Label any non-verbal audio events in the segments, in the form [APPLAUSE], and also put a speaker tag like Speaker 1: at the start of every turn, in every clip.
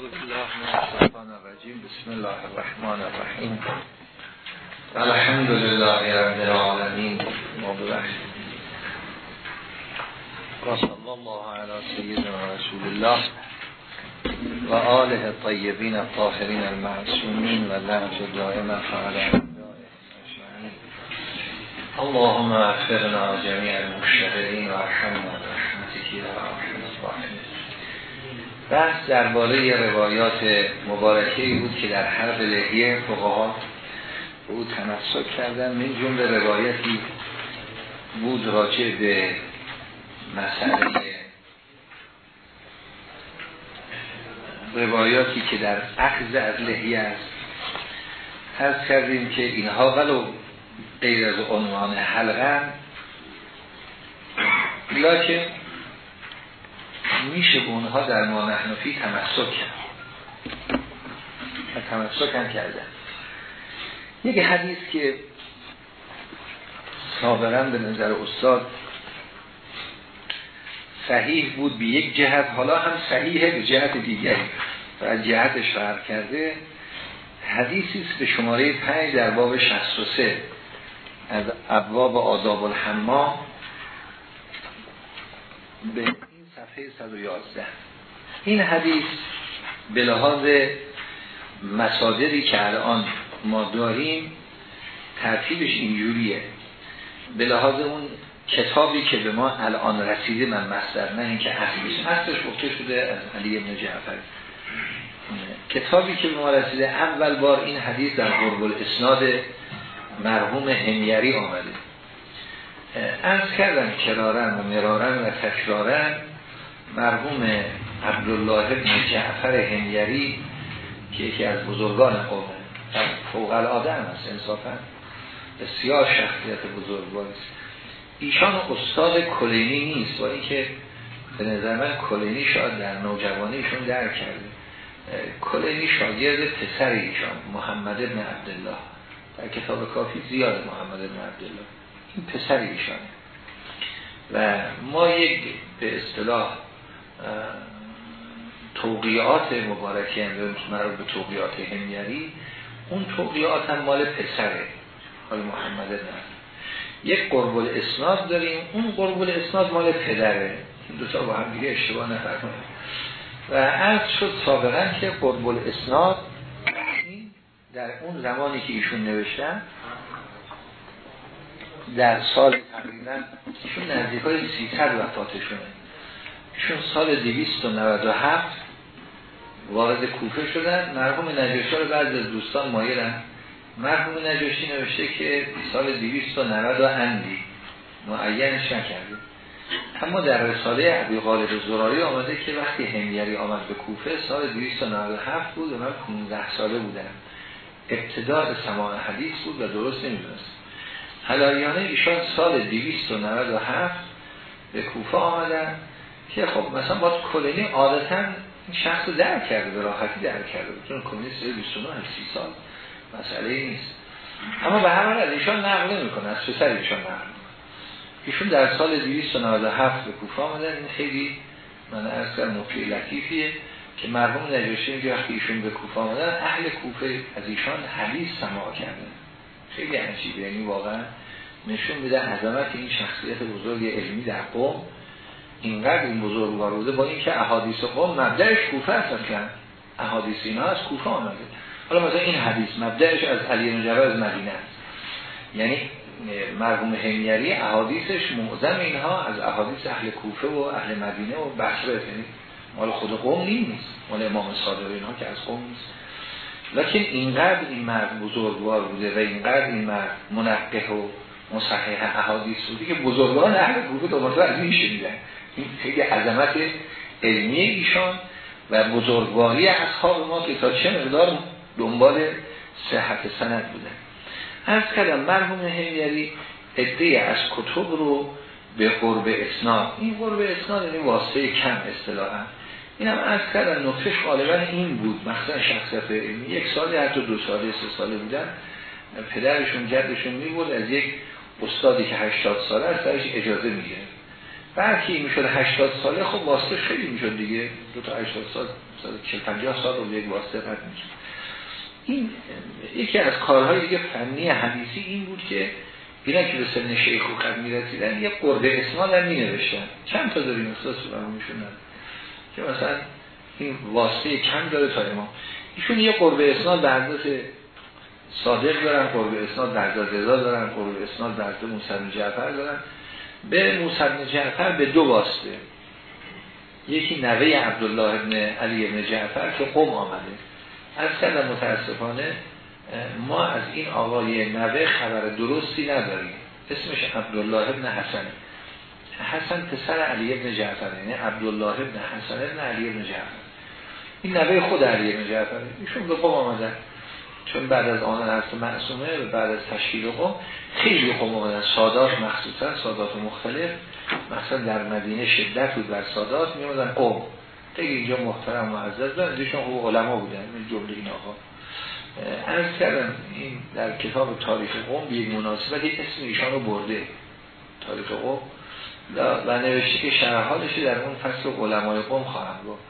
Speaker 1: اعوذ بالله من الشیطان الرجیم بسم الله الرحمن الرحیم الحمد لله رب العالمین و صلی الله علی سیدنا رسول الله و آله الطیبین الطاهرین المعصومین و لعنت دائم فعلا اللهم اغفرنا جميع المشتغلین و برحمتك بحث درباره روایات مبارکه بود که در حرب لحیه فقها به او تمسک کردن من جمله روایتی بود راجع به مسئله روایاتی که در اخذ از لحیه است. هست کردیم که اینها ولو غیر از عنوان حلقه لکن میشه به اونها در ما نحنفی تمسک کرد. و تمسک هم کردن یک حدیث که سابقا به نظر استاد صحیح بود به یک جهت حالا هم صحیحه به جهت دیگری. و از جهتش فرق کرده. حدیثی است به شماره 5 در باب 63 از ابواب آداب الحمام. به صفحه 111 این حدیث به لحاظ مصادری که الان ما داریم ترتیبش اینجوریه. به لحاظ اون کتابی که به ما الان رسیده من مصدر نه اینکه اصلش اصلش گفته شده از علی ابن جعفر. کتابی که به ما رسیده اول بار این حدیث در قرب الاسناد مرحوم همیری آمده. از کردن کرارن و مرارن و تکرارن. مرحوم عبدالله بن جعفر همیری که یکی از بزرگان قومه فوق العاده هم هست انصافا بسیار شخصیت بزرگواری است. ایشان استاد کلینی نیست با اینکه به نظر من کلینی شاید در نوجوانیشون در کرده. کلینی شاگرد پسر ایشان محمد بن عبدالله. در کتاب کافی زیاد محمد بن عبدالله. این پسر ایشانه و ما یک به اصطلاح توقیات مبارکی هم مربوط به توقیات همیری اون توقیات هم مال پسره حال محمد نه یک قرب الاسناد داریم اون قرب الاسناد مال پدره. این دوتا با هم دیگه اشتباه نفرمایید و از شد سابقا که قرب الاسناد در اون زمانی که ایشون نوشتن در سال تقریبا ایشون نزدیک های 300 وفاتشونه. ایشون سال 297 وارد کوفه شدن مرحوم نجاشی رو بعض از دوستان مایرن مرحوم نجاشی نوشته که سال 290 و اندی. معینش نکرده اما در رساله عبی غالب زراری آمده که وقتی همیری آمد به کوفه سال 297 بود و من 15 ساله بودم. ابتداء سماع حدیث بود و درست نمی‌دونست حلالیانه ایشان سال 297 به کوفه آمدن. که خب مثلا باید کلینی عادتا این شخص رو در کرده به راحتی در کرده. چون کلینی سال 29 30 سال مسئله نیست. اما به هر حال ایشان نقل نمی‌کنه از پسر ایشان نقل ایشون در سال 297 به کوفه آمدن. این خیلی من از کردم نکته لطیفیه که مرحوم نجاشی میگه وقتی ایشون به کوفه آمدن اهل کوفه از ایشان حدیث سماع کردن. خیلی عجیبه. یعنی واقعا نشون میده عظمت این شخصیت بزرگ علمی در قوم. اینقدر این بزرگوار بوده با اینکه احادیث قوم مبدعش کوفه است اصلا. احادیث اینا از کوفه آمده حالا مثلا این حدیث مبدعش از علی بن جبر از مدینه است. یعنی مرحوم همیری احادیثش معظم اینها از احادیث اهل کوفه و اهل مدینه و بصره یعنی مال خود قوم نیست. مال امام صادق اینها که از قوم نیست. لکن اینقدر این مرد بزرگوار بوده و اینقدر این مرد منقه و مصحح احادیث بوده که بزرگان اهل کوفه دوباره از این شنیدن. این خیلی عظمت علمی ایشان و بزرگواری اصحاب ما که تا چه مقدار دنبال صحت سند بودن از کردم مرحوم همیری ادهی از کتب رو به قرب اسناد. این قرب اسناد یعنی واسطه کم اصطلاحا. این هم از کردن نقطش غالبا این بود مخصوصا شخصیت علمی. یک سالی حتی دو ساله سه ساله بودن. پدرشون جدشون می بود از یک استادی که 80 ساله است درش اجازه میگه برکی می‌شد 80 ساله خب واسطه خیلی می‌شد دیگه. دو تا 80 سال 50 سال رو یک واسطه رد میشه این یکی از کارهای دیگه فنی حدیثی این بود که اینا که به سن شیخ و قد می‌رسیدن یه قرده اسناد هم می نوشتن چند تا داریم؟ احساس برمونشون که مثلا این واسطه کم داره تا امام. ایشون یه قربه اسناد به حضرت صادق دارن قربه اسناد در رضا دارن قربه اسناد در موسی جعفر دارن. به موسی جعفر به دو واسطه. یکی نوه عبدالله ابن علی ابن جعفر که قوم آمده. از کردم متاسفانه ما از این آقای نوه خبر درستی نداریم. اسمش عبدالله ابن حسن. حسن پسر علی ابن جعفر یعنی عبدالله ابن حسن ابن علی ابن جعفر. این نوه خود علی ابن جعفر ایشون به قوم آمدن. چون بعد از آن هست معصومه و بعد از تشکیل قوم خیلی قوم آمدن سادات مخصوصا سادات مختلف. مثلا در مدینه شدت بود بر سادات می آمدن قوم. خیلی اینجا محترم معزز دارن. دیشون خوب علما بودن. این جمله این آقا. از کردم این در کتاب تاریخ قوم به یک مناسبت اسم ایشان رو برده. تاریخ قوم. و نوشته که شرحالش در اون فصل علمای قوم خواهم گفت.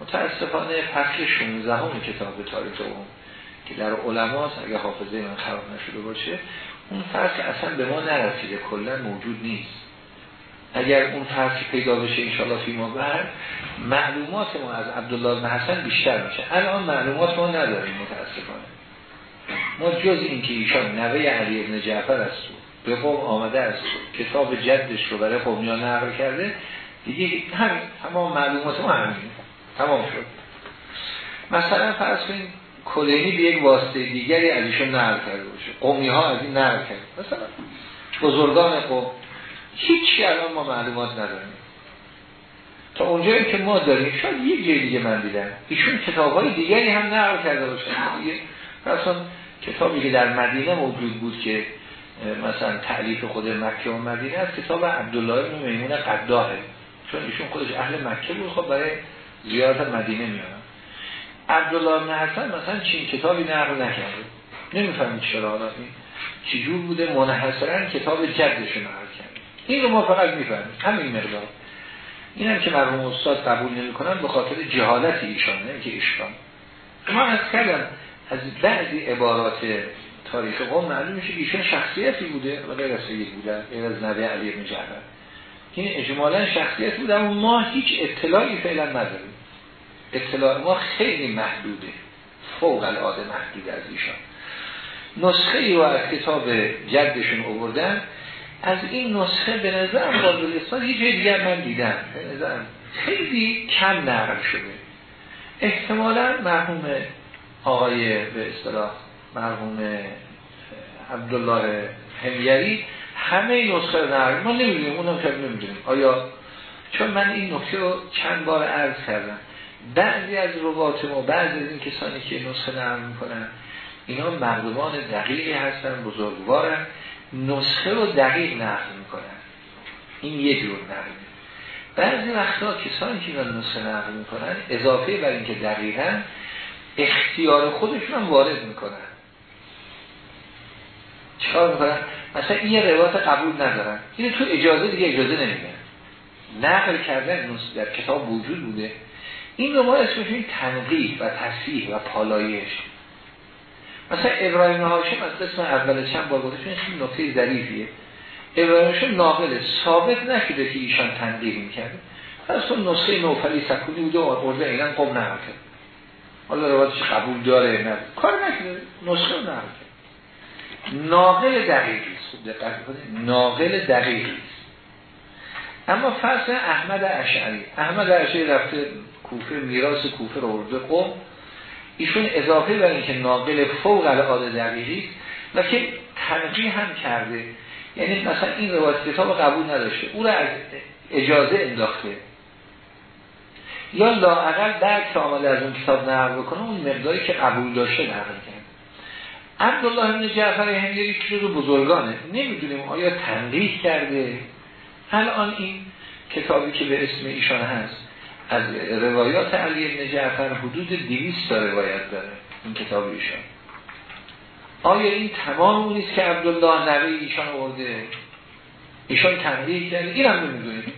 Speaker 1: متاسفانه فصل 16 همون کتاب تاریخ قوم. که در علماست اگه حافظه من خراب نشده باشه اون فصل اصلا به ما نرسیده کلا موجود نیست. اگر اون فصل پیدا بشه انشاءالله فیما بر معلومات ما از عبدالله بن حسن بیشتر میشه. الان معلومات ما نداریم متاسفانه. ما جز این که ایشان نوه علی ابن جعفر است به قوم آمده است کتاب جدش رو برای قومیان نقل کرده دیگه هم تمام معلومات ما همین تمام شد. مثلا فرض کنید کلینی به یک واسطه دیگری از ایشون نقل کرده باشه. قومی ها از این نقل کرده. مثلا بزرگان قوم. هیچی الان ما معلومات نداریم. تا اونجایی که ما داریم شاید یک جای دیگه من دیدم. ایشون کتاب های دیگری هم نقل کرده باشه. مثلا کتابی که در مدینه موجود بود که مثلا تعلیف خود مکه و مدینه از کتاب عبدالله بن میمون قداهه چون ایشون خودش اهل مکه بود خب برای زیارت مدینه میانم عبدالله بن حسن مثلا چین کتابی نقل نکرده. نمی‌فهمید چرا این چجور بوده. منحصرا کتاب جدش نقل کرده. این رو ما فقط می‌فهمیم. همین مقدار. این هم که مرحوم استاد قبول نمی کنن به خاطر جهالت ایشانه که ایشان ما از کردم از بعضی عبارات تاریخ قوم معلوم میشه که ایشان شخصیتی بوده و غیر از سید بوده غیر از نبی علی بن جعفر. این اجمالا شخصیت بوده ما هیچ اطلاعی فعلا نداریم اطلاع ما خیلی محدوده. فوق العاده محدود از ایشان. نسخه ای رو از کتاب جدشون آوردن. از این نسخه به نظرم با یه جای دیگر من دیدم. به نظرم خیلی کم نقل شده. احتمالا مرحوم آقای به اصطلاح مرحوم عبدالله همیری همه نسخه نقل ما نمی‌دونیم اونم که نمی‌دونیم. آیا چون من این نکته رو چند بار عرض کردم. بعضی از روات ما بعضی از این کسانی که نسخه نقل می‌کنن اینا مردمان دقیقی هستن بزرگوارن. نسخه رو دقیق نقل می‌کنن. این یه جور نقل. بعضی وقتا کسانی که اینا نسخه نقل می‌کنن اضافه بر اینکه دقیقا اختیار خودشون هم وارد می‌کنن. چکار می‌کنن؟ مثلا این یه روایت قبول ندارن. این تو اجازه دیگه اجازه نمیدن. نقل کردن در کتاب وجود بوده. این رو ما اسمش تنقیح و تصحیح و پالایش. مثلا ابراهیم هاشم از اسم اول چند بار گفته خیلی نکته ظریفیه ابراهیم هاشم ناقله ثابت نشده که ایشان تنقیح می‌کرده پس تو نسخه نوفلی سکونی بوده و ارده اینا قوم نمکه حالا روایتش قبول داره نه؟ کار نکنه نسخه رو نمکه ناقل دقیقی است خوب دقت کنید ناقل دقیقی اما فصل احمد اشعری احمد اشعری رفته کوفه میراث کوفه رو ارده قوم ایشون اضافه بر اینکه ناقل فوق العاده دقیقی و که تنقیح هم کرده. یعنی مثلا این روایت کتاب قبول نداشته او را از اجازه انداخته. یا لاعقل درک که آمده از اون کتاب نقل بکنه اون مقداری که قبول داشته نقل کرد عبدالله بن جعفر هنگری که رو بزرگانه نمی‌دونیم آیا تنقیح کرده. الان این کتابی که به اسم ایشان هست از روایات علی ابن جعفر حدود 200 تا روایت داره این کتاب ایشان. آیا این تمام اونیست که عبدالله نوی ایشان آورده؟ ایشان تنبیه کرده؟ این هم نمی‌دونیم.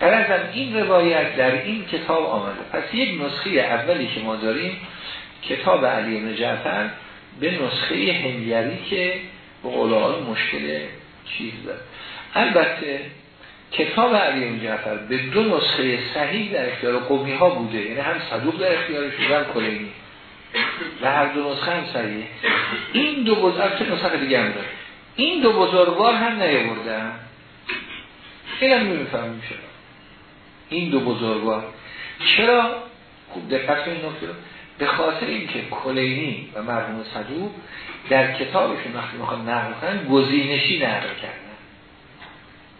Speaker 1: در این روایت در این کتاب آمده. پس یک نسخه اولی که ما داریم کتاب علی بن جعفر به نسخه هنگری که به قول مشکل چیز داد. البته کتاب علی جعفر به دو نسخه صحیح در اختیار قومی ها بوده. یعنی هم صدوق در اختیارش هم کلینی. و هر دو نسخه هم صحیح. این دو بزرگ چه نسخه دیگه هم داره. این دو بزرگوار هم نیاوردن. این هم نمی‌فهمیم چرا. این دو بزرگوار. چرا؟ خوب دقت این نکته به خاطر اینکه کلینی و مرحوم صدوق در کتابشون وقتی می‌خوان نقل کنن گزینشی نقل کردن.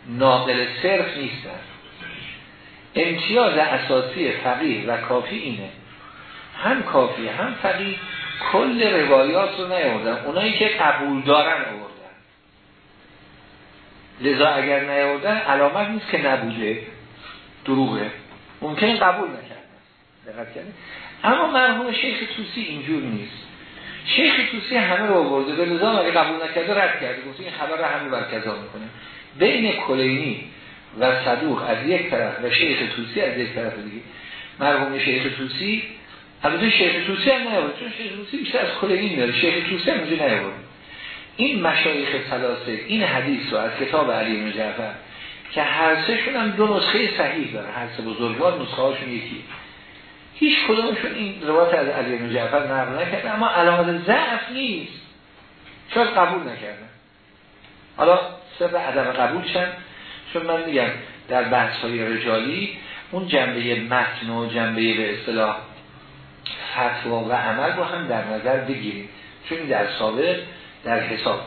Speaker 1: ناقل صرف نیستن. امتیاز اساسی فقیه و کافی اینه. هم کافی هم فقیه کل روایات رو نیاوردن. اونایی که قبول دارن آوردن. لذا اگر نیاوردن علامت نیست که نبوده. دروغه. ممکن قبول نکردن. اما مرحوم شیخ توسی اینجور نیست. شیخ توسی همه رو آورده. به لذا اگه قبول نکرده؟ رد کرده. گفت این خبر رو همه برکزا می‌کنه. بین کلینی و صدوق از یک طرف و شیخ توسی از یک طرف دیگه. مرحوم شیخ توسی البته شیخ توسی هم نیاورد چون شیخ توسی بیشتر از کلینی میاره شیخ توسی هم اونجا نیاورد. این مشایخ ثلاثه این حدیث رو از کتاب علی بن که هر سهشون هم دو نسخه صحیح داره هر سه بزرگوار نسخه هاشون یکی. هیچ کدومشون این روایت از علی بن جعفر نقل نکرده اما علامت ضعف نیست. شاید قبول نکردن؟ حالا سر عدم قبول شن. چون من میگم در بحث های رجالی اون جنبه متن و جنبه به اصطلاح فتوا و عمل رو هم در نظر بگیریم. چون در سابق در حساب.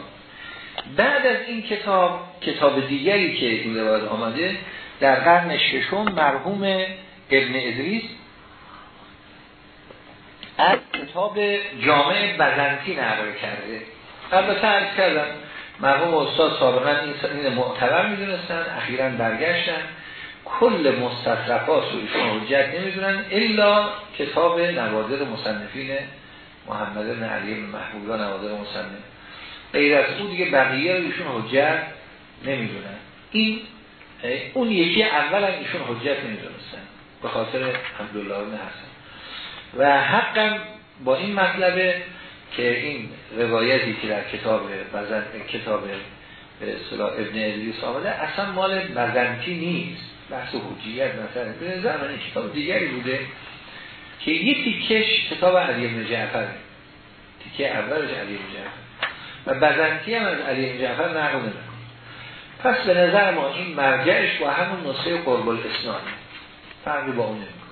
Speaker 1: بعد از این کتاب کتاب دیگری که این روایت آمده در قرن ششم مرحوم ابن ادریس از کتاب جامع بزنتی نقل کرده. البته عرض کردم مرحوم استاد سابقا این معتبر می‌دونستن اخیرا برگشتن. کل مستطرفات رو ایشون حجت نمی‌دونن الا کتاب نوادر مصنفین محمد بن علی محبوبا نوادر مصنف. غیر از او دیگه بقیه رو ایشون حجت نمی‌دونن. این اون یکی اول هم ایشون حجت نمی‌دونستن به خاطر عبدالله بن حسن. و حقا با این مطلبه که این روایتی که در کتاب بزن کتاب به اصطلاح ابن ادریس آمده اصلا مال بزنتی نیست. بحث حجیت مثلا. به زمان کتاب دیگری بوده که یه تیکش کتاب علی بن جعفر. تیکه اولش علی بن جعفر. و بزنتی هم از علی بن جعفر نقل پس به نظر ما این مرجعش با همون نسخه قرب الاسنان فرقی با اون نمی‌کنه.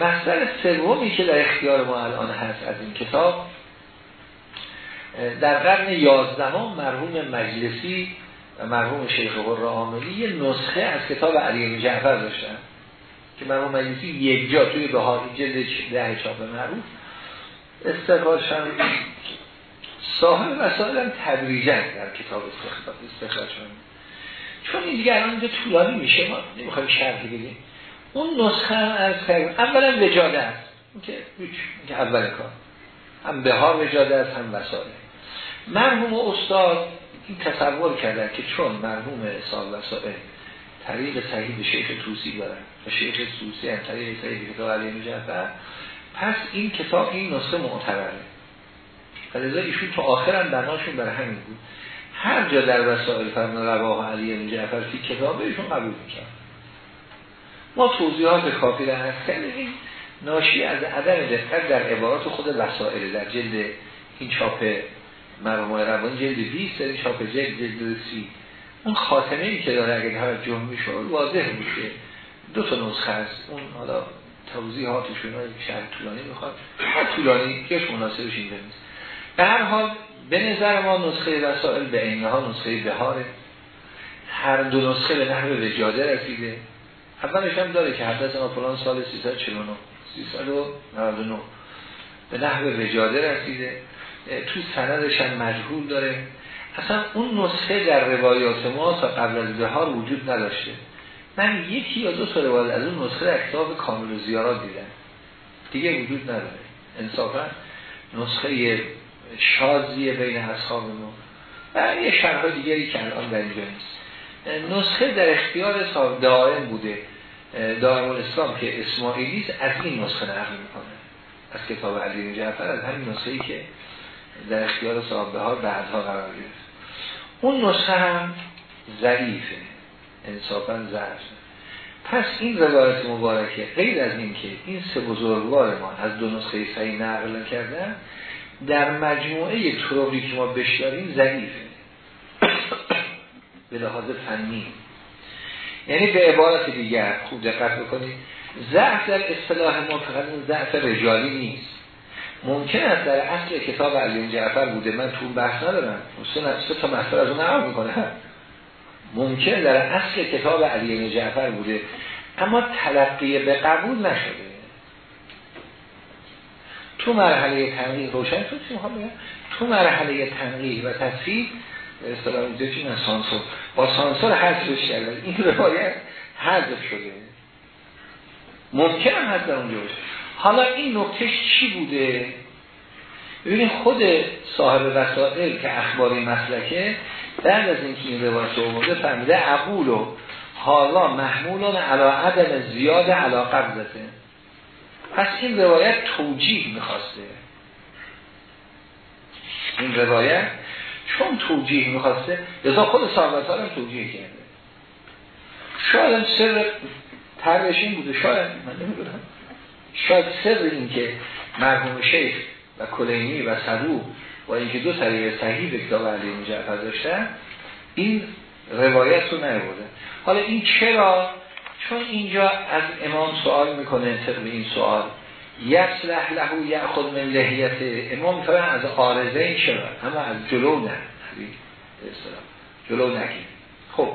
Speaker 1: مصدر سومی که در اختیار ما الان هست از این کتاب در قرن یازدهم مرحوم مجلسی و مرحوم شیخ قرر عاملی یه نسخه از کتاب علی جعفر داشتن که مرحوم مجلسی یک جا توی بهاری جلد ده چاپ معروف استقرارشن صاحب مسائل هم تدریجن در کتاب استخراج چون این دیگه الان طولانی میشه ما نمی‌خوایم شرحی بدیم. اون نسخه هم از کردیم اولا وجاده است که اول کار. هم بهار وجاده است هم وسائل مرحوم استاد این تصور کردن که چون مرحوم سال وسائل طریق صحیح شیخ توسی دارن و شیخ توسی هم طریق صحیح کتاب علی مجفر پس این کتاب این نسخه معتبره. و لذا ایشون تا آخر هم بناشون برای همین بود. هر جا در وسائل فرمان رواه علی مجفر فی کتاب ایشون قبول می‌کرد. ما توضیحات کافی در هست این ناشی از عدم دقت در عبارات خود وسائل در جلد این چاپ مرموم روان جلد 20 در چاپ جلد جلد سی. اون خاتمه ای که داره اگر توجه می‌شد واضح میشه. دو تا نسخه است. اون حالا توضیحاتشون های شهر طولانی می‌خواد. طولانی کش مناسبش این نیست. به هر حال به نظر ما نسخه وسائل به اینها نسخه بهاره. هر دو نسخه به نحو وجاده رسیده. اولش هم داره که حدث ما فلان سال 349 399 به نحو وجاده رسیده. تو سندش هم مجهول داره. اصلا اون نسخه در روایات ما تا قبل از بهار وجود نداشته. من یکی یا دو تا روایت از اون نسخه در کتاب کامل و زیارات دیدم. دیگه وجود نداره. انصافا نسخه شازیه بین اصحاب ما و یه شرح دیگری که الان در اینجا نیست. نسخه در اختیار صاحب دائم بوده دائم الاسلام که اسماعیلیز از این نسخه نقل می‌کنه. از کتاب علی جعفر از همین نسخه ای که در اختیار صاحبه ها بعدها قرار گرفت. اون نسخه هم ضعیفه انصافا پس این روایت مبارکه غیر از این که این سه بزرگوار ما از دو نسخه صحیح نقل کردن در مجموعه طرقی که ما بشیاریم ضعیفه. به لحاظ فنی. یعنی به عبارت دیگر خوب دقت بکنید ضعف در اصطلاح ما فقط ضعف رجالی نیست. ممکن است در اصل کتاب علی جعفر بوده من تو بحث ندارم. سه تا مسئله از اون نقل می‌کنه ممکن در اصل کتاب علی جعفر بوده اما تلقی به قبول نشده. تو مرحله تنقیح روشن شد تو مرحله تنقیح و تصفیق به اصطلاح اینجا سانسور. با سانسور حذفش کردن این روایت حذف شده. ممکن هم در اونجا باشه. حالا این نکتهش چی بوده؟ ببینید خود صاحب وسائل که اخباری مسلکه بعد از اینکه این روایت اومده فهمیده عقول و حالا محمولان علا عدم زیاد علا قبضته. پس این روایت توجیه می‌خواسته. این روایت چون توجیه می‌خواسته؟ لذا خود صاحب هم توجیه کرده. شاید سر تربش این بوده شاید من نمی‌دونم. شاید سر این که مرحوم شیخ و کلینی و صدو و اینکه دو طریق صحیح به کتاب علی جعفر داشتن این روایت رو نبوده حالا این چرا؟ چون اینجا از امام سوال می‌کنه طبق این سوال. یصلح له یأخذ من لحیت امام میفرمایند از آرزه این چرا اما از جلو نه. جلو خب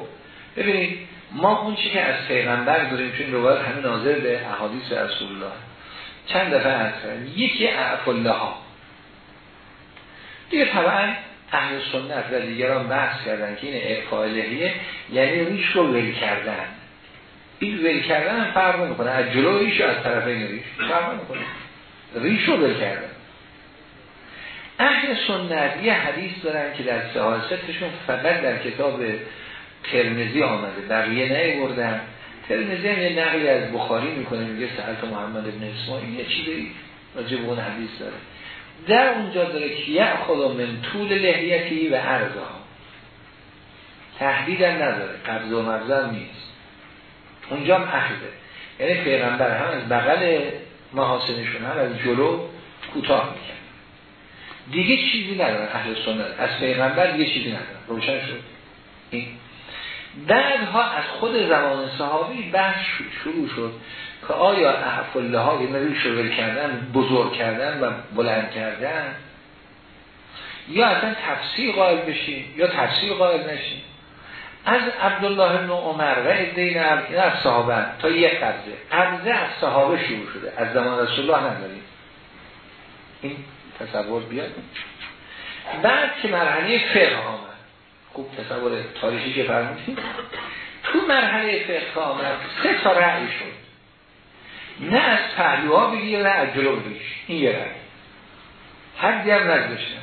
Speaker 1: ببینید ما اون چی که از پیغمبر داریم چون روایت همه ناظر به احادیث رسول الله. چند دفعه از یکی اعفالله ها دیگه طبعا اهل سنت و دیگران بحث کردن که این اعفاء لحیه یعنی ریش رو ول کردن. این ول کردن هم فرق نمی‌کنه. از جلو ریش طرفین ریش فرق نمی‌کنه. ریش رو ول کردن. اهل سنت یه حدیث دارن که در سهاستشون فقط در کتاب ترمزی آمده. بقیه نیوردن. ترمزی هم یه نقلی از بخاری می‌کنه میگه سهلت محمد ابن اسماعیل یه چیزی راجع به اون حدیث داره. در اونجا داره که یه خدا من طول لحیتی و عرضها. تهدید هم نداره. قبض و مبزر نیست. اونجا هم اخذه یعنی پیغمبر هم از بغل محاسنشون هم از جلو کوتاه میکن دیگه چیزی ندارن اهل سنت. از پیغمبر دیگه چیزی ندارن. روشن شد؟ این. بعدها از خود زمان صحابی بحث شروع شد که آیا احفله های نوی شغل کردن بزرگ کردن و بلند کردن؟ یا اصلا تفسیر قائل بشین یا تفسیر قائل نشین از عبدالله بن عمر و ادین از صحابه تا یک قبضه. قبضه از صحابه شروع شده. از زمان رسول الله نداریم این تصور بیاد. بعد که مرحله فقه آمد. خوب تصور تاریخی که فرمودیم. تو مرحله فقه آمد سه تا رعی شد. نه از پهلوها بگیر نه از جلو بگیش این یه رعی حدی هم نگذاشتن.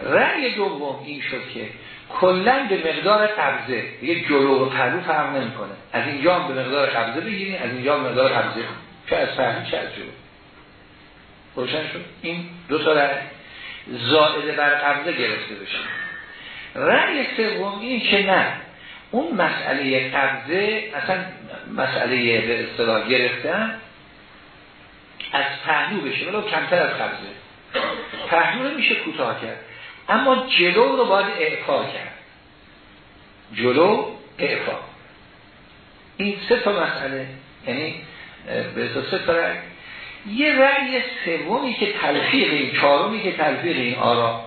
Speaker 1: رأی دوم این شد که کلا به مقدار قبضه. یه جلو و پهلو فرق نمی‌کنه. از اینجا هم به مقدار قبضه بگیریم از اینجا هم مقدار قبضه. چه از پهلو چه از جلو. روشن شد؟ این دو تا رأی زائده بر قبضه گرفته بشه. رأی سوم این که نه. اون مسئله قبضه اصلا مسئله به اصطلاح گرفتن از پهلو بشه. ولو کمتر از قبضه. پهلو میشه کوتاه کرد. اما جلو رو باید اعفا کرد. جلو اعفا. این سه تا مسئله یعنی به سه تا رأی. یه رأی سومی که تلفیق این چهارمی که تلفیق این آرا.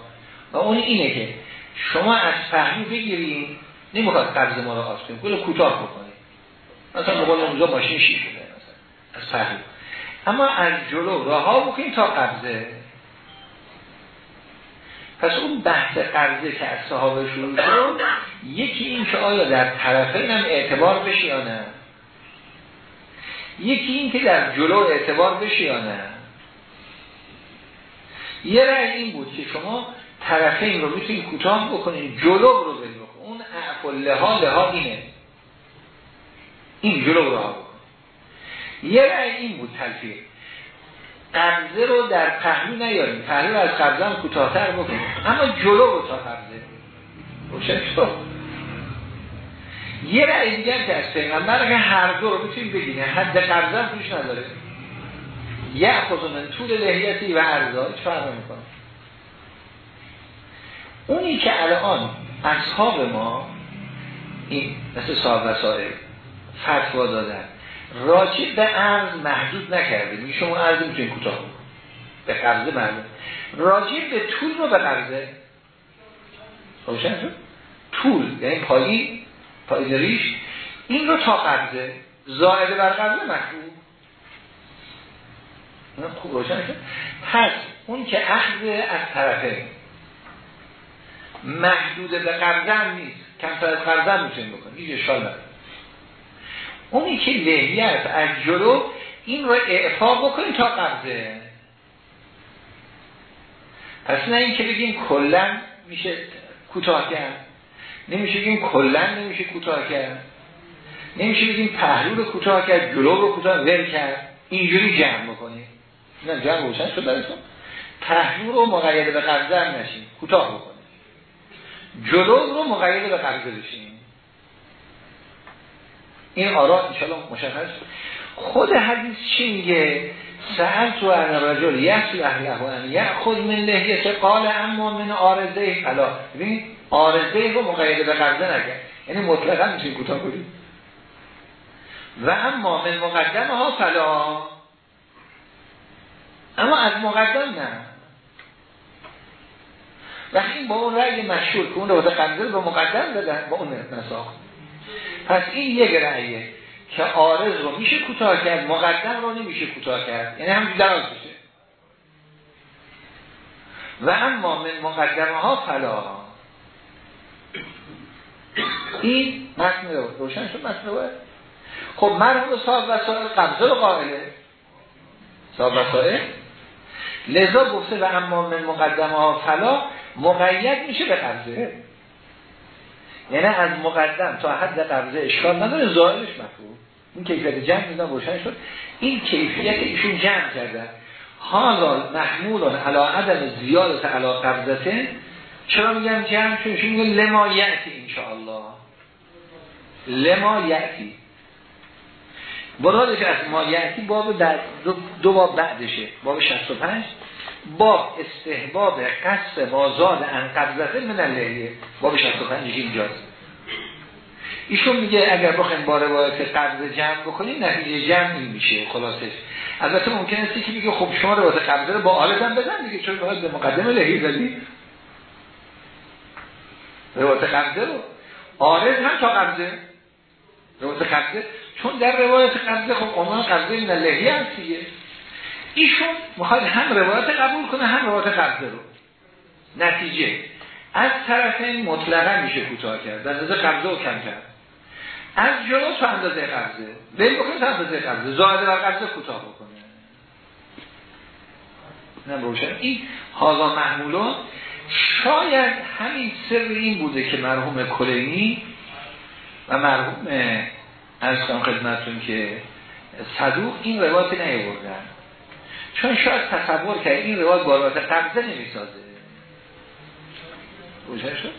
Speaker 1: و اون اینه که شما از فهمی بگیرین نمی‌خواد قبض ما رو آف کنید کوتاه بکنید مثلا به قول اونجا ماشین شیشه مثلا از فهمی اما از جلو راه بکنید تا قبضه. پس اون بحث قبضه که از صحابه شروع شد یکی این که آیا در طرفین هم اعتبار بشه یا نه؟ یکی این که در جلو اعتبار بشه یا نه؟ یه رأی این بود که شما طرفین رو می‌تونید کوتاه بکنید جلو رو بکنید اون لها لها اینه. این جلو رو بکن یه رأی این بود تلفیق. قبضه رو در پهلو نیاریم. پهلو از قبضه هم کوتاهتر بکنیم. اما جلو تا قبضه. روشن یه رأی دیگر که از پیغمبر که هر دو رو بتونیم بگیم حد قبضه هم توش نداره. یه من طول لحیتی و عرضا هیچ فرق می‌کنه اونی که الان اصحاب ما این مثل صاحب وسائل فتوا دادن. راجع به عرض محدود نکرده می شما عرض می‌تونید کوتاه به قبضه محدود راجع به طول رو به قبضه روشن طول یعنی پایی پایی ریش این رو تا قبضه زائده بر قبضه محدود خوب روشن پس اون که اخذ از طرفه. محدود به قبضه نیست. کمتر از قبضه می‌تونید بکنید هیچ اشکال نداره. اونی که لحیت از جلو این رو اعفا بکنید تا قبضه. پس نه این که بگیم کلن میشه کوتاه کرد نمیشه بگیم کلن نمیشه کوتاه کرد نمیشه بگیم پهلو رو کوتاه کرد جلو رو کوتاه ول کرد. اینجوری جمع بکنید نه جمع روشن شد براتون پهلو رو مقید به قبضه هم نشین. کوتاه بکنید جلو رو مقید به قبضه بشین. این آرا انشاءالله مشخص خود حدیث چی میگه؟ سهل تو ان رجل یسل اهله و خود من لحیه قال اما من آرزه. فلا ببین آرزه رو مقید به قبضه نگه یعنی مطلقا میشه کوتاه کنید و اما من مقدم ها فلا. اما از مقدم نه. وقتی این با اون رأی مشهور که اون رو قبضه به مقدم دادن با اون نساخ پس این یک رأیه که آرز رو میشه کوتاه کرد مقدم رو نمیشه کوتاه کرد. یعنی هم دراز بشه و اما من مقدمه ها فلا. این متن رو روشن شد متن خب مرحوم صاحب وسائل قبضه رو قائله. صاحب وسائل؟ لذا گفته و اما من مقدمه ها فلا مقید میشه به قبضه. یعنی از مقدم تا حد قبضه اشکال نداره ظاهرش مفهوم. این کیفیت جمع میدن روشن شد. این کیفیت ایشون جمع کرده. حالا محمول علا عدم زیادت علا قبضته. چرا میگم جمع؟ چون ایشون میگه لما یعتی انشاءالله. لما یعتی مرادش از ما یعتی باب در دو, دو باب بعدشه. باب 65 با استحباب قصد بازاد ان قبضته من اللحیه باب 65 اینجاست ایشون میگه اگر بخوایم با روایت قبض جمع بکنیم نتیجه جمع میشه خلاصش البته ممکن است که میگه خب شما روایت قبض رو با آلت هم بزن دیگه چون باید به مقدمه لحیه زدی روایت قبضه رو؟ آرز هم تا قبضه روایت قبضه چون در روایت قبضه خب عنوان قبضه این لحیه هست ایشون می‌خواد هم روایت قبول کنه هم روایت قبضه رو. نتیجه. از طرف مطلقا میشه کوتاه کرد. در اندازه قبضه و کم کرد. از جلو تو اندازه قبضه. بین بکنید تو اندازه قبضه. زاده بر قبضه کوتاه بکنه. نه روشن. این حالا محمولون شاید همین سر این بوده که مرحوم کلینی و مرحوم از خدمتون که صدوق این روایت نیاوردن. چون شاید تصور کرد این روایت با روایت قبضه نمی‌سازه. روشن شد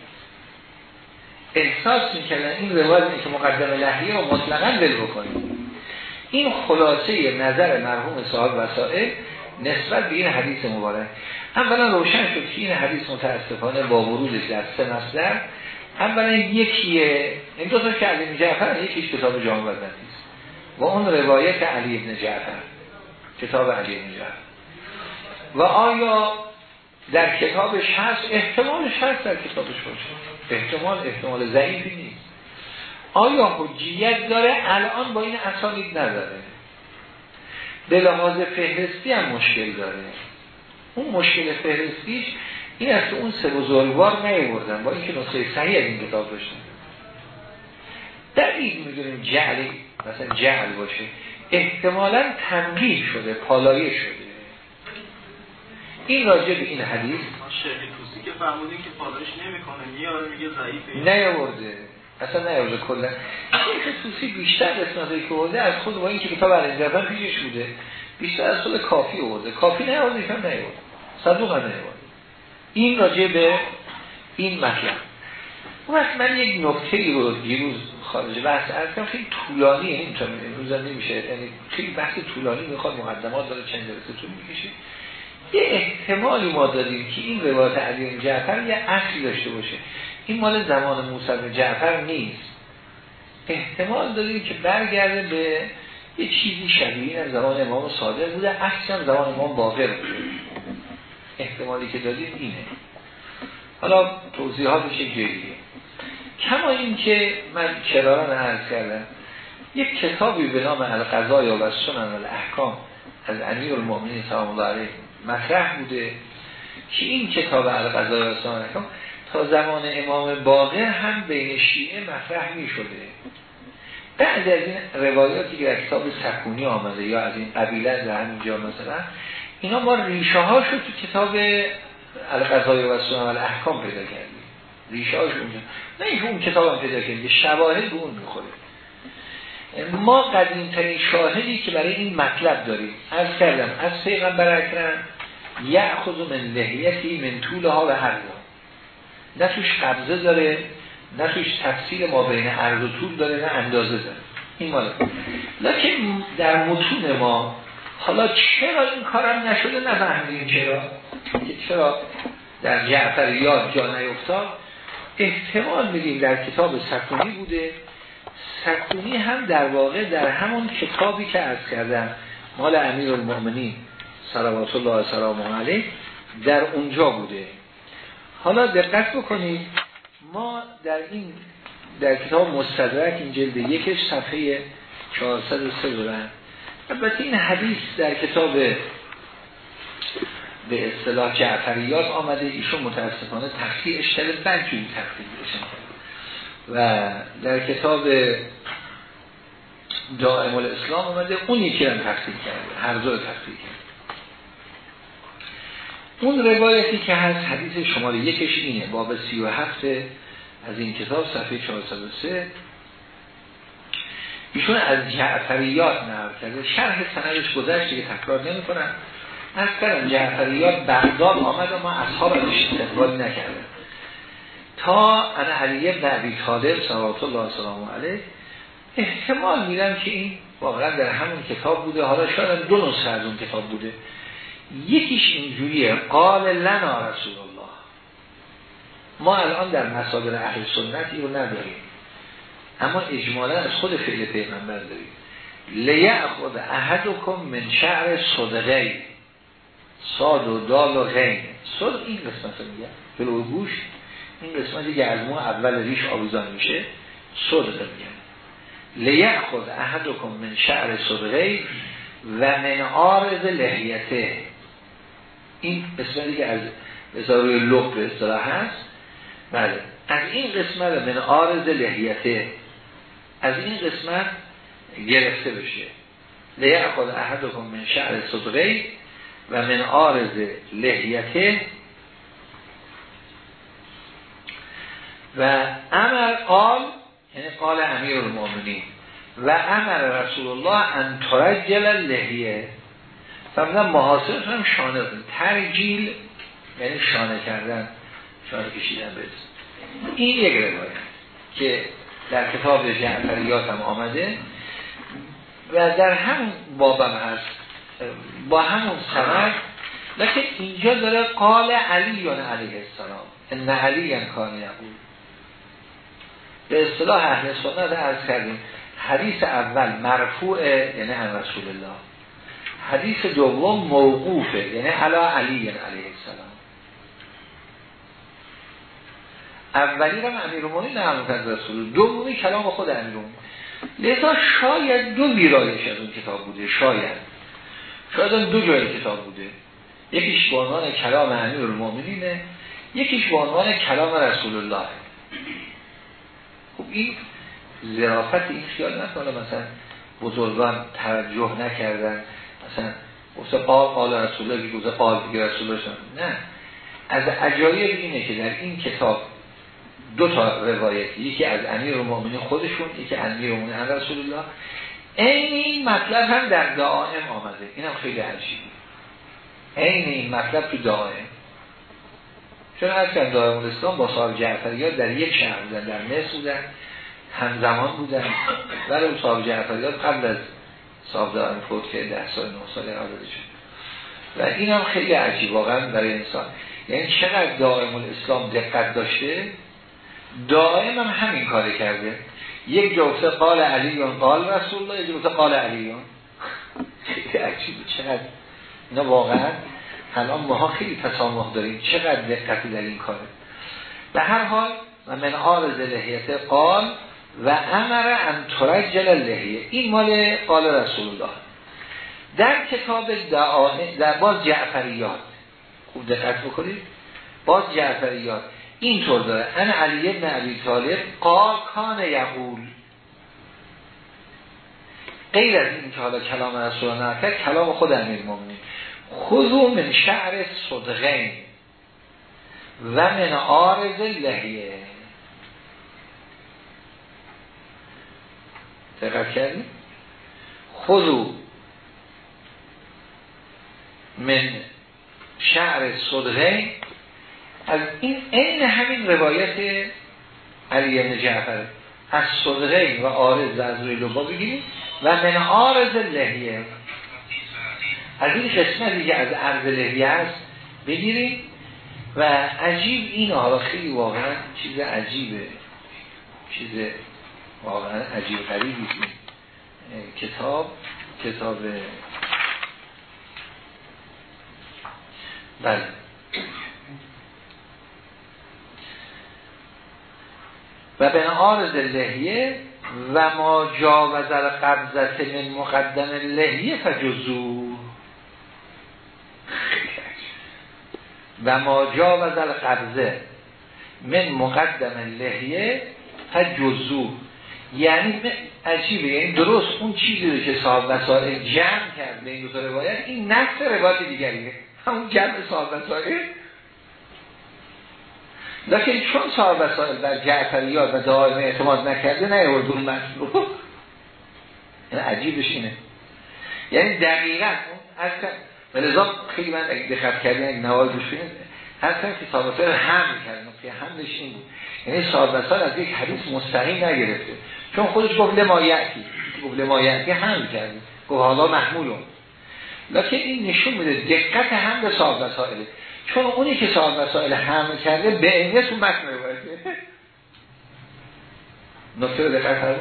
Speaker 1: احساس می‌کردن این روایت که مقدم لحیه و مطلقا دل بکنیم. این خلاصه نظر مرحوم صاحب وسائل نسبت به این حدیث مبارک. اولا روشن شد که این حدیث متاسفانه با ورودش در سه مصدر. اولا یکیه این دو تا که علی جعفر یکیش کتاب جامع و اون روایت علی ابن جعفر. کتاب علی اینجا. و آیا در کتابش هست؟ احتمالش هست در کتابش باشه. احتمال احتمال ضعیفی نیست. آیا حجیت داره؟ الان با این اسانید نداره. به لحاظ فهرستی هم مشکل داره. اون مشکل فهرستیش این است اون سه بزرگوار نیوردن با اینکه نسخه صحیح از این کتاب داشتن. این می‌دونیم جعلی مثلا جعل باشه. احتمالا تنبیه شده پالایه شده. این راجع به این حدیث
Speaker 2: شیخ توسی که فرمودین که پالایش نمی‌کنه آره میگه ضعیفه.
Speaker 1: نیاورده. اصلا نیازه کلا. شیخ توسی بیشتر قسمتی که بوده از خود با اینکه کتاب علیزفن پیشش بوده بیشتر از خود کافی بوده کافی نیازه ایشان نیازه صدوق هم نیازه این راجع به این مطلب. اون وقت من یک نکته ای رو دیروز خارج بحث ارز خیلی طولانی این تا امروز نمیشه یعنی خیلی بحث طولانی می‌خواد مقدمات داره چند جلسه طول می‌کشه. یه احتمالی ما داریم که این روایت علی جعفر یه اصلی داشته باشه. این مال زمان موسی جعفر نیست. احتمال داریم که برگرده به یه چیزی شبیه از زمان امام صادق بوده اصلا زمان امام باقر بوده. احتمالی که داریم اینه. حالا توضیحاتش جدیه کما این که من کراران عرض کردم یک کتابی به نام القضای و سنن الاحکام از امیر المؤمنین سلام الله علیه مطرح بوده که این کتاب القضای و سنن الاحکام تا زمان امام باقر هم بین شیعه مطرح می شده بعد از این روایاتی که در کتاب سکونی آمده یا از این قبیله در همینجا مثلا اینا ما ریشه ها شد تو کتاب القضای و سنن الاحکام پیدا کردیم ریشه اونجا. نه اینکه اون کتاب هم پیدا کردیم شواهد به اون می‌خوره. ما قدیم ترین شاهدی که برای این مطلب داریم از کردم از پیغمبر اکرم یعخذ من لحیتی من طولها و هر نه توش قبضه داره نه توش تفصیل ما بین عرض و طول داره نه اندازه داره. این مالا لیکن در متون ما حالا چرا این کارم نشده نفهمیدیم چرا؟ چرا در جعفر یاد جا نیفتاد؟ احتمال میدیم در کتاب سکونی بوده. سکونی هم در واقع در همون کتابی که از کردم مال امیر المؤمنین صلوات الله سلام علیه در اونجا بوده. حالا دقت بکنید ما در این در کتاب مستدرک این جلد یکش صفحه 403 دارن البته این حدیث در کتاب به اصطلاح جعفریات آمده ایشون متاسفانه تخصیل اشتر بدجوری تخصیل بشن و در کتاب دائم الاسلام آمده اون یکی هم تخصیل کرده هر دو تخصیل کرده. اون روایتی که هست حدیث شماره یکش اینه باب سی و هفته از این کتاب صفحه 403 ایشون از جعفریات نهار کرده. شرح سندش گذشت که تکرار نمی کنم از کردم جعفریات بغداد آمد و ما اصحاب ازش استقبال نکردم تا انا علی ابن عبی طالب صلوات الله سلام علیه احتمال میدم که این واقعا در همون کتاب بوده. حالا شاید دو نسخه از اون کتاب بوده. یکیش اینجوریه. قال لنا رسول الله. ما الان در مصادر اهل سنت رو نداریم. اما اجمالا از خود فعل پیغمبر داریم. لیعخذ احدکم من شعر صدقه صاد و دال و غین. صدق این قسمت رو میگه فلو گوش. این قسمتی که از مو اول ریش آویزان میشه صدق میگن. لیعخذ احدکم من شعر صدقه و من آرز لحیته. این قسمتی که از ازاروی لب به هست. بله. از این قسمت من آرز لحیته. از این قسمت گرفته بشه. لیعخذ احدکم من شعر صدقه و من آرز لحیته. و امر قال یعنی قال امیر المؤمنین و امر رسول الله ان ترجل لحیه فرمودن محاصر هم شانه ترجیل یعنی شانه کردن شانه کشیدن بس این یک روایت که در کتاب جعفریات هم آمده و در همون بابم هست با همون سند. لیکن اینجا داره قال علی یا علیه السلام ان علی کانی نبود به اصطلاح اهل سنت عرض کردیم حدیث اول مرفوع یعنی هم رسول الله. حدیث دوم موقوفه یعنی علا علی علیه السلام. اولی رو امیر مومنی نقل کرد رسول دومی کلام خود امیر لذا شاید دو ویرایش از اون کتاب بوده شاید. شاید دو جای کتاب بوده. یکیش به عنوان کلام امیر المومنینه یکیش به عنوان کلام رسول الله. خب این ظرافت این خیال نکنه مثلا بزرگان توجه نکردن. مثلا گفته قال قال رسول الله گفته قال دیگه رسول الله نه. از عجایب اینه که در این کتاب دو تا روایت یکی از امیر المؤمنین خودشون یکی از امیر المؤمنین رسول الله. این این مطلب هم در دائم آمده. این هم خیلی عجیبه. این این مطلب تو دائم چون از کن الاسلام با صاحب جعفریات در یک شهر بودن در مصر بودن همزمان بودن. ولی صاحب جعفریات قبل از صاحب دائم فوت که ده سال نه سال آزاده شد. و این هم خیلی عجیب واقعا برای انسان. یعنی چقدر دائم الاسلام دقت داشته؟ دائم هم همین کار کرده. یک جوفته قال علیون قال رسول الله یک جوفته قال علیون. خیلی عجیب چقدر. اینا واقعا الان ماها خیلی تسامح داریم. چقدر دقتی در این کاره. به هر حال و من آرز لحیت قال و امر ان ترجل لحیه. این مال قال رسول الله. در کتاب در باز جعفریات. خوب دقت بکنید. باز جعفریات. اینطور داره. ان علی ابن عبی طالب قال کان یقول. غیر از این که حالا کلام رسول الله کلام خود امیر مومنین خذو من شعر صدغین و من آرز لحیه. دقت کردی؟ خذو من شعر صدغین از این این همین روایت علی ابن جعفر. از صدغین و آرز از روی لبا بگیریم و من آرز لحیه. از این قسمتی که از عرض لحیه هست بگیریم و عجیب این حالا خیلی واقعا چیز عجیبه. چیز واقعا عجیب غریبی کتاب کتاب. بله. و به عارض لحیه و ما جاوز القبضت من مقدم لحیه فجزو. و ما جاوز القبضه من مقدم لحیه فجزو. یعنی عجیبه یعنی درست اون چیزی رو که صاحب وسائل جمع کرد به این دو روایت این نفس روایت دیگریه. همون جمع صاحب وسائل لیکن چون صاحب وسائل در جعفریات و دائم اعتماد نکرده نه اردون مطلوب یعنی عجیبش اینه. یعنی دقیقا اون لذا خیلی من اگه دقت کردین اگه نوای دوش هستن که صاحب وسائل هم کردن که همش این بود. یعنی صاحب وسائل از یک حدیث مستقیم نگرفته. چون خودش گفت لمایتی گفت لمایتی هم کرده. گفت حالا محمولون لیکن این نشون میده دقت هم به صاحب وسائله چون اونی که صاحب مسائل هم کرده به اینه تو متن روایته نکته رو دقت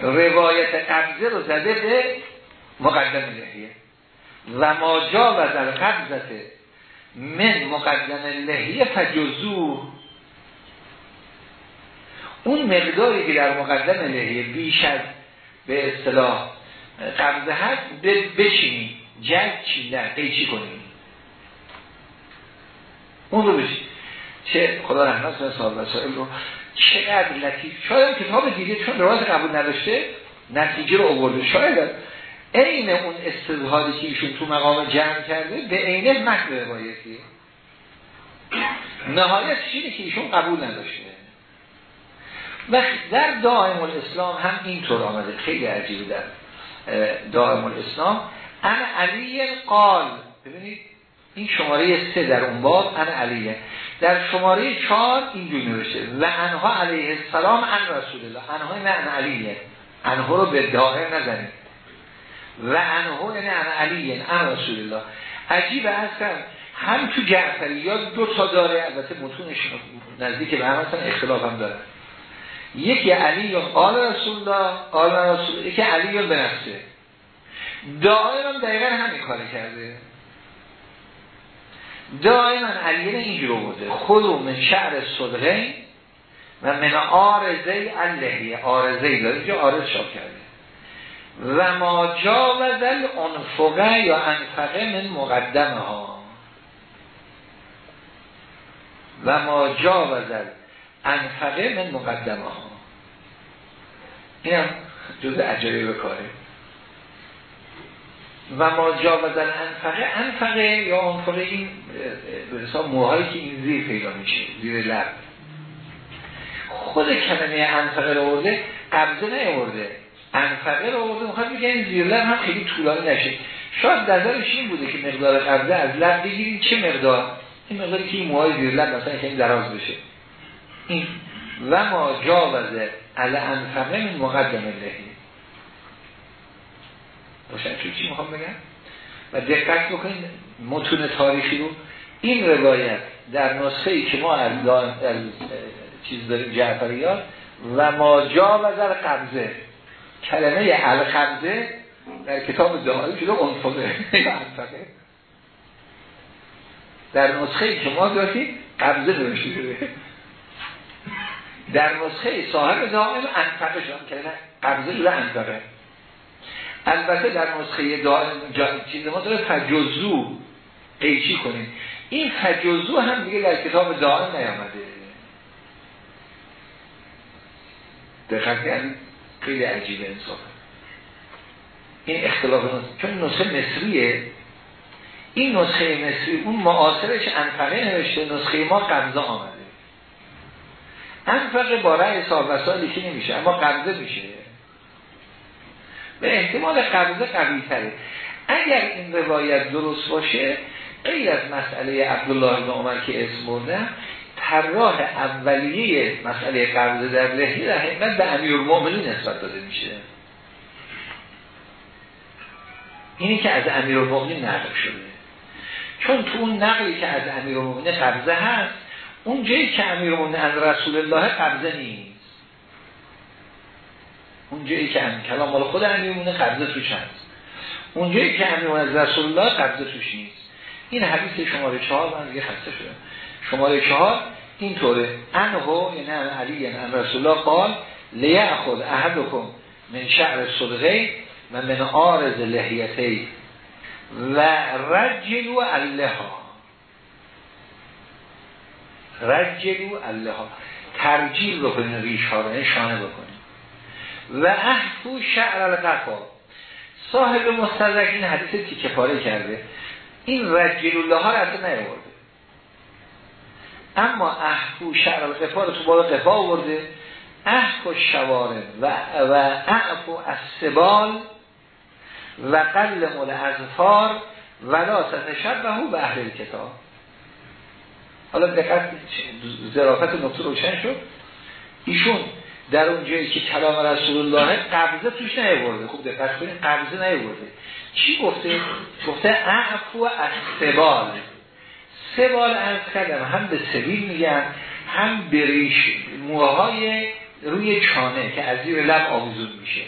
Speaker 1: روایت قبضه رو زده به مقدم لحیه. و ما جا و در قبضت من مقدم لحیه فجزو. اون مقداری که در مقدم لحیه بیش از به اصطلاح قبضه هست بچینی جد چیندن قیچی کنیم. رو بشید چه خدا رحمت کنه صاحب وسائل رو چقدر لطیف. شاید کتاب دیگه چون راز قبول نداشته نتیجه رو آورده. شاید عین اون استظهاری که ایشون تو مقام جمع کرده به عینه متن روایتی. نهایت اینه که ایشون قبول نداشته. و در دائم الاسلام هم اینطور آمده. خیلی عجیبه در دائم الاسلام. انا علی قال. ببینید این شماره سه در اون باب ان علیه. در شماره چهار اینجور نوشته و انها علیه السلام ان رسول الله. انها نه ان علیه. انها رو به دائر نزنید. و انها یعنی ان علیه ان رسول الله. عجیب از هم تو جعفریات دو تا داره البته متونش نزدیک به هم اختلاف هم داره. یکی علی قال رسول الله قال رسول یکی علی به نفسه. دائر هم دقیقا همین کار کرده. دائما علیه اینجور بوده. خودو من شعر صدقه و من آرزه اللهیه آرزه داره که آرز شاب کرده و ما جاوز الانفقه یا انفقه من مقدمه ها و ما جاوز انفقه من مقدمه ها این هم جز عجایب کاره. و ما جاوزن انفقه انفقه یا انفقه این به حساب موهایی که این زیر پیدا میشه زیر لب. خود کلمه انفقه رو آورده قبضه نیورده. انفقه رو آورده می‌خواد بگه این زیر لب هم خیلی طولانی نشه. شاید نظرش این بوده که مقدار قبضه از لب بگیریم. چه مقدار؟ این مقداری که این موهای زیر لب مثلا که این دراز بشه. این و ما جاوزه علی انفقه من مقدم لحی روشن چی؟ می‌خوام بگم؟ و دقت بکنید متون تاریخی رو. این روایت در نسخه ای که ما از, چیز داریم جعفریات و ما جا و در قبضه کلمه القبضه در کتاب دعایی شده انفقه. [LAUGHS] در نسخه ای که ما داریم قبضه نوشته شده. در نسخه صاحب دائم انفقه شدن کلمه قبضه شده انفقه. البته در نسخه چیز ما داره فجزو قیچی کنیم. این فجزو هم دیگه در کتاب دائم نیامده. دقیق کردیم خیلی عجیبه انصاف این اختلاف نسخه چون نسخه مصریه. این نسخه مصری اون معاصرش انفقه نوشته نسخه ما قبضه آمده. انفقه با رأی و سالی که نمیشه اما قبضه میشه. به احتمال قبضه قوی تره. اگر این روایت درست باشه غیر از مسئله عبدالله بن عمر که اسم بردن طراح اولیه مسئله قبضه در لحی در حقیقت به المؤمنین نسبت داده میشه. اینی که از امیر المؤمنین نقل شده. چون تو اون نقلی که از امیر المؤمنین قبضه هست اون جایی که امیر المؤمنین از رسول الله قبضه نیست. اون جایی که هم کلام مال خود المؤمنین قبضه توش هست. اون جایی که امیر از رسول الله قبضه توش نیست. این حدیث شماره چهار من دیگه خسته شده شماره چهار اینطوره. انهو یعنی علی یعنی رسول الله قال لیأخذ احدکم من شعر صدقه و من آرز لحیتی و رجلو اللها رجلو اللها ترجیل بکنین ریش ها رو یعنی شانه بکنین و احفو شعر القفا صاحب مستدرک این حدیث تیکه پاره کرده. این رجل الله ها رو اصلا نیورده اما احفو شعر القفا رو تو بالا قفا آورده. احفو شوارب و, و احفو السبال و قل مول ازفار ولا ستشبهو به اهل کتاب حالا دقت ظرافت نقطه روشن شد. ایشون در اون جایی که کلام رسول الله قبضه توش نیورده خوب دقت کنید قبضه نیورده چی گفته؟ گفته اعفو از سبال. سبال از کردم هم به سبیل میگن هم بریش موهای روی چانه که از زیر لب آویزون میشه.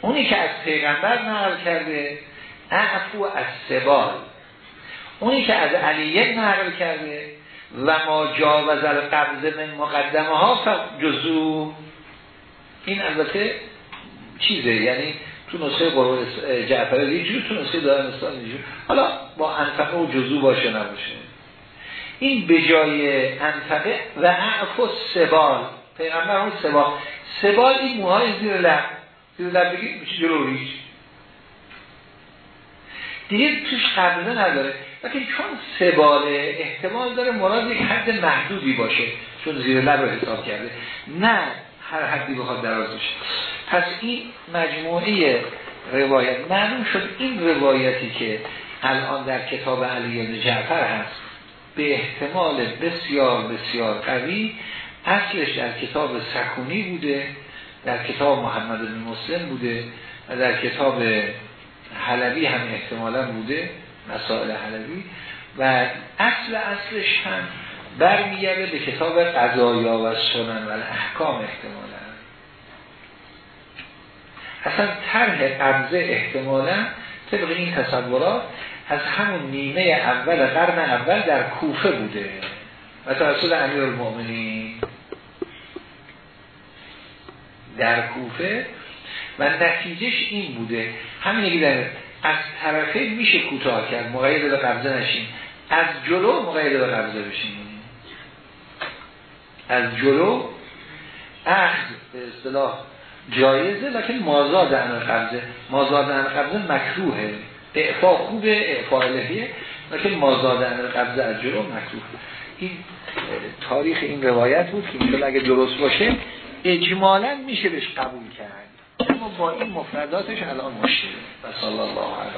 Speaker 1: اونی که از پیغمبر نقل کرده اعفو از سبال. اونی که از علیه نقل کرده و ما جاوز القبض من مقدمه ها جزو. این البته چیزه یعنی تو نسخه قرآن جعفر یه تو نسخه دارن استان حالا با انفقه و جزو باشه نباشه. این به جای انفقه و اعفو سبال. پیغمبر اون سبال. سبال این موهای زیر لب. زیر لب بگید میشه جلو دیگه توش قبضه نداره. لیکن چون سباله احتمال داره مراد یک حد محدودی باشه چون زیر لب رو حساب کرده نه هر حدی بخواد دراز بشه. پس این مجموعه روایت معلوم شد این روایتی که الان در کتاب علی بن جعفر هست به احتمال بسیار بسیار قوی اصلش در کتاب سکونی بوده در کتاب محمد بن مسلم بوده و در کتاب حلبی هم احتمالا بوده. مسائل حلبی و اصل اصلش هم برمیگرده به کتاب قضایا و سنن و احکام احتمالا. اصلا طرح قبضه احتمالا طبق این تصورات از همون نیمه اول قرن اول در کوفه بوده. و توسط امیر المؤمنین در کوفه و نتیجهش این بوده. همین در از طرفه میشه کوتاه کرد. مقید به قبضه نشین از جلو مقید به قبضه بشین از جلو اخذ به اصطلاح جایزه لکن مازاد عن قبضه مازاد عن قبضه مکروهه. اعفا خوبه اعفا الهیه لکن مازاد عن قبضه از جلو مکروه این تاریخ این روایت بود که اگه درست باشه اجمالا میشه بهش قبول کرد. اما با این مفرداتش الان مشکله صلی الله علیه